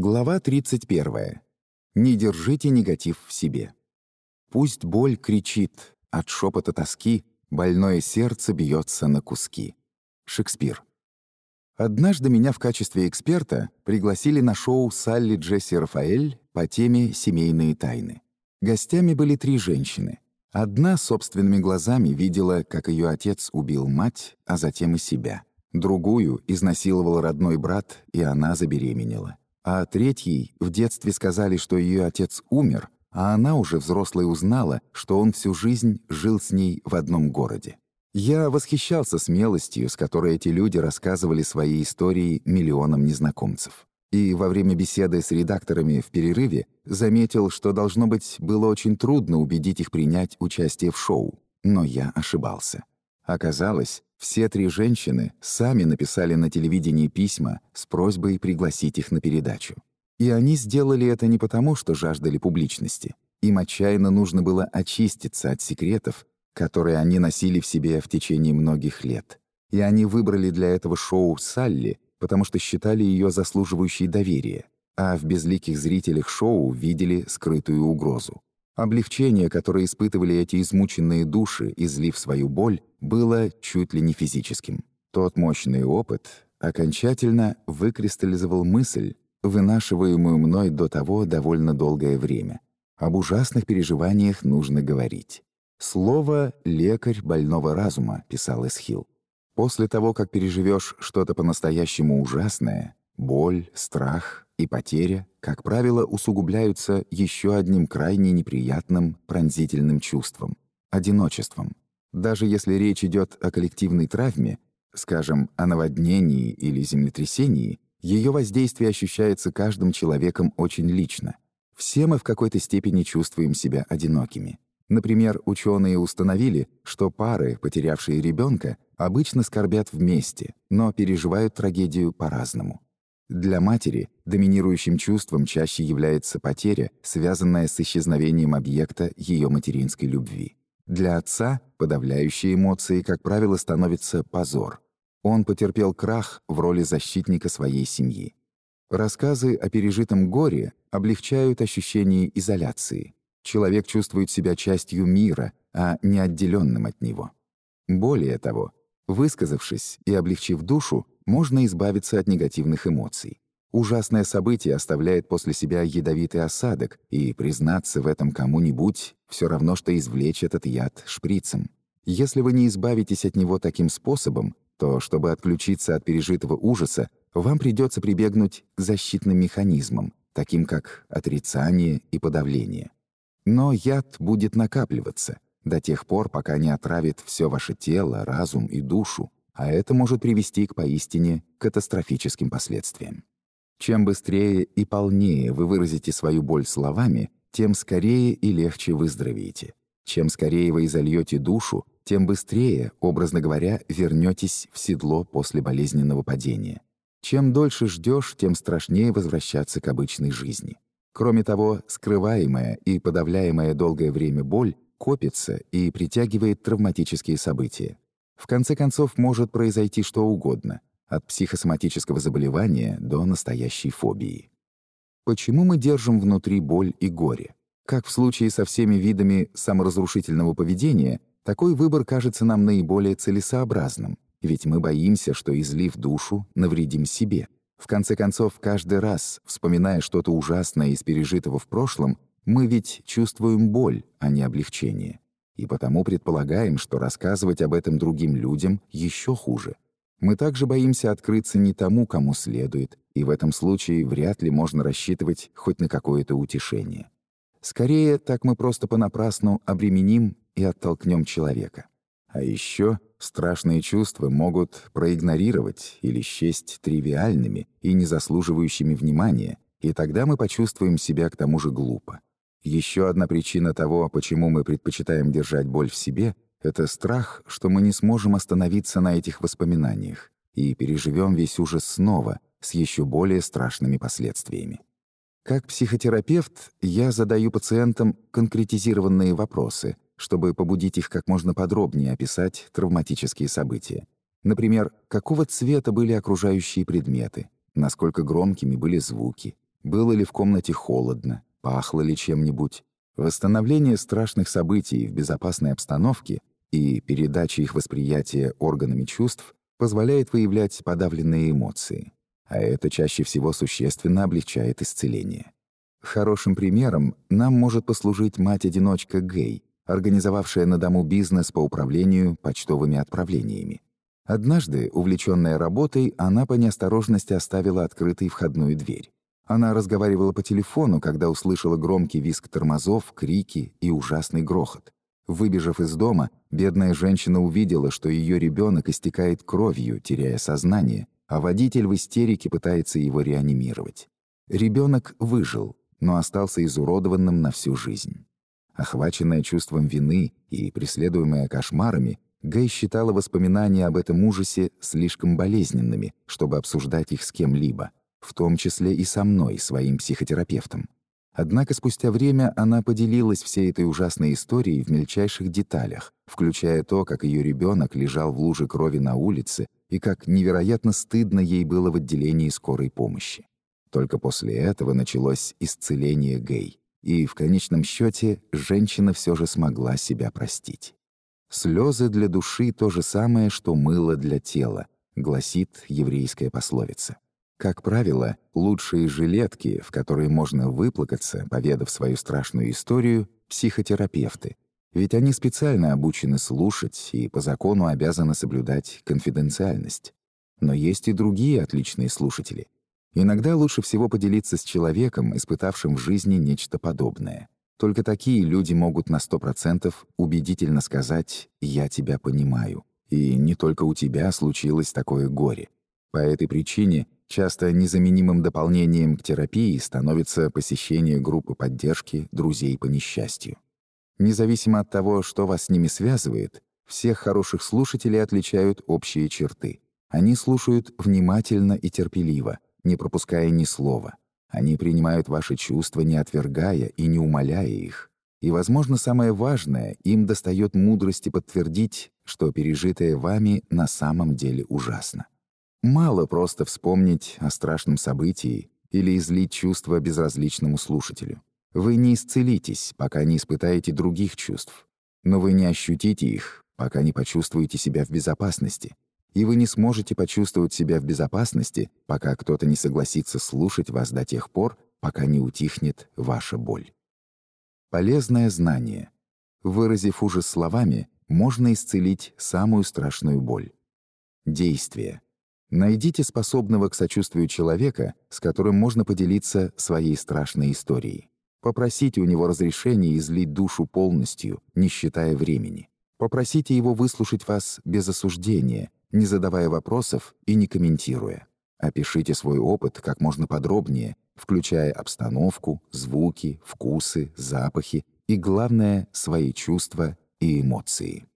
Глава 31. Не держите негатив в себе. Пусть боль кричит, от шепота тоски больное сердце бьется на куски. Шекспир. Однажды меня в качестве эксперта пригласили на шоу Салли Джесси Рафаэль по теме «Семейные тайны». Гостями были три женщины. Одна собственными глазами видела, как ее отец убил мать, а затем и себя. Другую изнасиловал родной брат, и она забеременела а третьей в детстве сказали, что ее отец умер, а она уже взрослая узнала, что он всю жизнь жил с ней в одном городе. Я восхищался смелостью, с которой эти люди рассказывали свои истории миллионам незнакомцев. И во время беседы с редакторами в перерыве заметил, что, должно быть, было очень трудно убедить их принять участие в шоу. Но я ошибался. Оказалось, все три женщины сами написали на телевидении письма с просьбой пригласить их на передачу. И они сделали это не потому, что жаждали публичности. Им отчаянно нужно было очиститься от секретов, которые они носили в себе в течение многих лет. И они выбрали для этого шоу Салли, потому что считали ее заслуживающей доверия, а в безликих зрителях шоу видели скрытую угрозу. Облегчение, которое испытывали эти измученные души, излив свою боль, было чуть ли не физическим. Тот мощный опыт окончательно выкристаллизовал мысль, вынашиваемую мной до того довольно долгое время. Об ужасных переживаниях нужно говорить. «Слово — лекарь больного разума», — писал Эсхил. «После того, как переживешь что-то по-настоящему ужасное, боль, страх, и потеря, как правило, усугубляются еще одним крайне неприятным пронзительным чувством — одиночеством. Даже если речь идет о коллективной травме, скажем, о наводнении или землетрясении, ее воздействие ощущается каждым человеком очень лично. Все мы в какой-то степени чувствуем себя одинокими. Например, ученые установили, что пары, потерявшие ребенка, обычно скорбят вместе, но переживают трагедию по-разному. Для матери доминирующим чувством чаще является потеря, связанная с исчезновением объекта ее материнской любви. Для отца подавляющей эмоцией, как правило, становится позор. Он потерпел крах в роли защитника своей семьи. Рассказы о пережитом горе облегчают ощущение изоляции. Человек чувствует себя частью мира, а не отделенным от него. Более того, высказавшись и облегчив душу, можно избавиться от негативных эмоций. Ужасное событие оставляет после себя ядовитый осадок, и признаться в этом кому-нибудь все равно, что извлечь этот яд шприцем. Если вы не избавитесь от него таким способом, то, чтобы отключиться от пережитого ужаса, вам придется прибегнуть к защитным механизмам, таким как отрицание и подавление. Но яд будет накапливаться до тех пор, пока не отравит все ваше тело, разум и душу, а это может привести к поистине катастрофическим последствиям. Чем быстрее и полнее вы выразите свою боль словами, тем скорее и легче выздоровеете. Чем скорее вы изольете душу, тем быстрее, образно говоря, вернетесь в седло после болезненного падения. Чем дольше ждешь, тем страшнее возвращаться к обычной жизни. Кроме того, скрываемая и подавляемая долгое время боль копится и притягивает травматические события. В конце концов, может произойти что угодно, от психосоматического заболевания до настоящей фобии. Почему мы держим внутри боль и горе? Как в случае со всеми видами саморазрушительного поведения, такой выбор кажется нам наиболее целесообразным, ведь мы боимся, что, излив душу, навредим себе. В конце концов, каждый раз, вспоминая что-то ужасное из пережитого в прошлом, мы ведь чувствуем боль, а не облегчение и потому предполагаем, что рассказывать об этом другим людям еще хуже. Мы также боимся открыться не тому, кому следует, и в этом случае вряд ли можно рассчитывать хоть на какое-то утешение. Скорее, так мы просто понапрасну обременим и оттолкнем человека. А еще страшные чувства могут проигнорировать или счесть тривиальными и не заслуживающими внимания, и тогда мы почувствуем себя к тому же глупо. Еще одна причина того, почему мы предпочитаем держать боль в себе, это страх, что мы не сможем остановиться на этих воспоминаниях и переживем весь ужас снова с еще более страшными последствиями. Как психотерапевт я задаю пациентам конкретизированные вопросы, чтобы побудить их как можно подробнее описать травматические события. Например, какого цвета были окружающие предметы, насколько громкими были звуки, было ли в комнате холодно, пахло ли чем-нибудь. Восстановление страшных событий в безопасной обстановке и передача их восприятия органами чувств позволяет выявлять подавленные эмоции, а это чаще всего существенно облегчает исцеление. Хорошим примером нам может послужить мать-одиночка Гей, организовавшая на дому бизнес по управлению почтовыми отправлениями. Однажды, увлечённая работой, она по неосторожности оставила открытой входную дверь. Она разговаривала по телефону, когда услышала громкий визг тормозов, крики и ужасный грохот. Выбежав из дома, бедная женщина увидела, что ее ребенок истекает кровью, теряя сознание, а водитель в истерике пытается его реанимировать. Ребенок выжил, но остался изуродованным на всю жизнь. Охваченная чувством вины и преследуемая кошмарами, Гэй считала воспоминания об этом ужасе слишком болезненными, чтобы обсуждать их с кем-либо, в том числе и со мной, своим психотерапевтом. Однако спустя время она поделилась всей этой ужасной историей в мельчайших деталях, включая то, как ее ребенок лежал в луже крови на улице и как невероятно стыдно ей было в отделении скорой помощи. Только после этого началось исцеление Гей, и в конечном счете женщина все же смогла себя простить. «Слезы для души — то же самое, что мыло для тела», гласит еврейская пословица. Как правило, лучшие жилетки, в которые можно выплакаться, поведав свою страшную историю, психотерапевты. Ведь они специально обучены слушать и по закону обязаны соблюдать конфиденциальность. Но есть и другие отличные слушатели. Иногда лучше всего поделиться с человеком, испытавшим в жизни нечто подобное. Только такие люди могут на сто процентов убедительно сказать «я тебя понимаю». И не только у тебя случилось такое горе. По этой причине Часто незаменимым дополнением к терапии становится посещение группы поддержки друзей по несчастью. Независимо от того, что вас с ними связывает, всех хороших слушателей отличают общие черты. Они слушают внимательно и терпеливо, не пропуская ни слова. Они принимают ваши чувства, не отвергая и не умаляя их. И, возможно, самое важное, им достает мудрости подтвердить, что пережитое вами на самом деле ужасно. Мало просто вспомнить о страшном событии или излить чувства безразличному слушателю. Вы не исцелитесь, пока не испытаете других чувств. Но вы не ощутите их, пока не почувствуете себя в безопасности. И вы не сможете почувствовать себя в безопасности, пока кто-то не согласится слушать вас до тех пор, пока не утихнет ваша боль. Полезное знание. Выразив ужас словами, можно исцелить самую страшную боль. Действие. Найдите способного к сочувствию человека, с которым можно поделиться своей страшной историей. Попросите у него разрешения излить душу полностью, не считая времени. Попросите его выслушать вас без осуждения, не задавая вопросов и не комментируя. Опишите свой опыт как можно подробнее, включая обстановку, звуки, вкусы, запахи и, главное, свои чувства и эмоции.